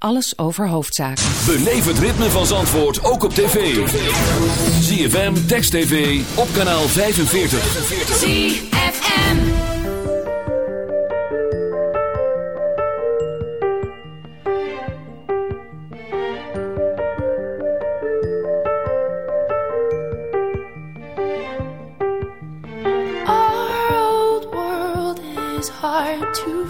alles over hoofdzaken. Beleef het ritme van Zandvoort ook op tv. ZFM, Text TV, op kanaal 45. ZFM Our old world is hard to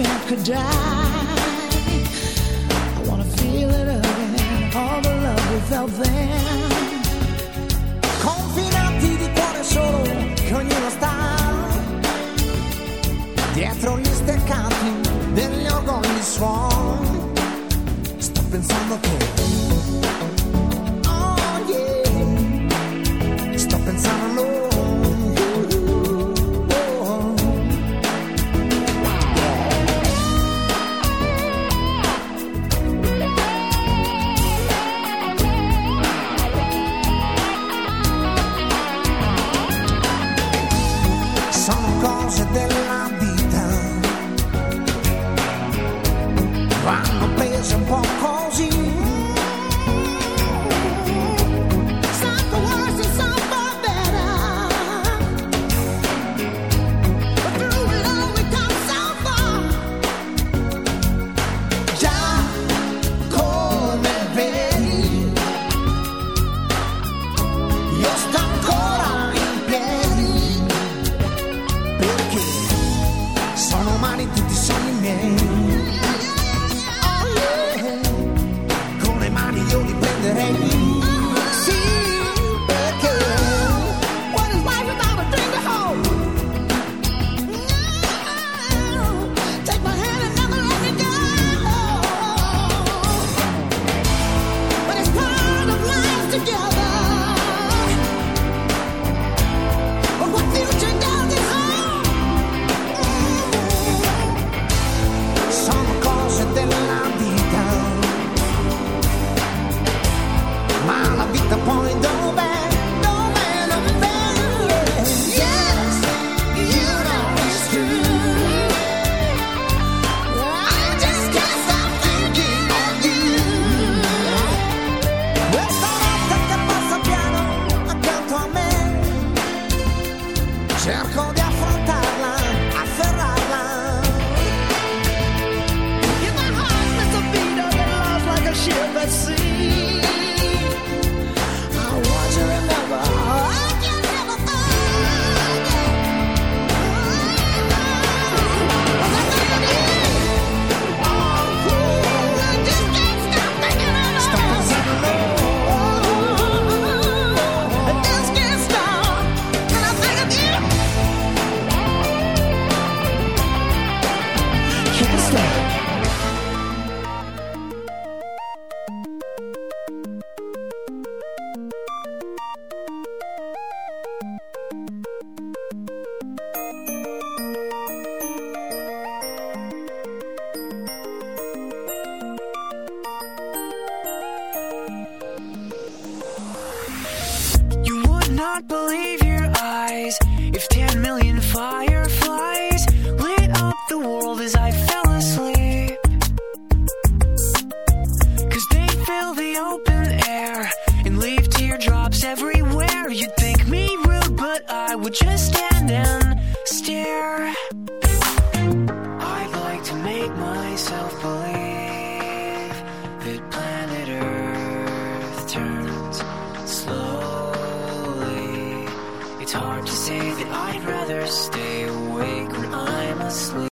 hoping could die. I wanna feel it again, all the love we felt then. Confinati di cuore solo, che ognuno sta dietro gli steccati degli orgogli suoni. Sto pensando che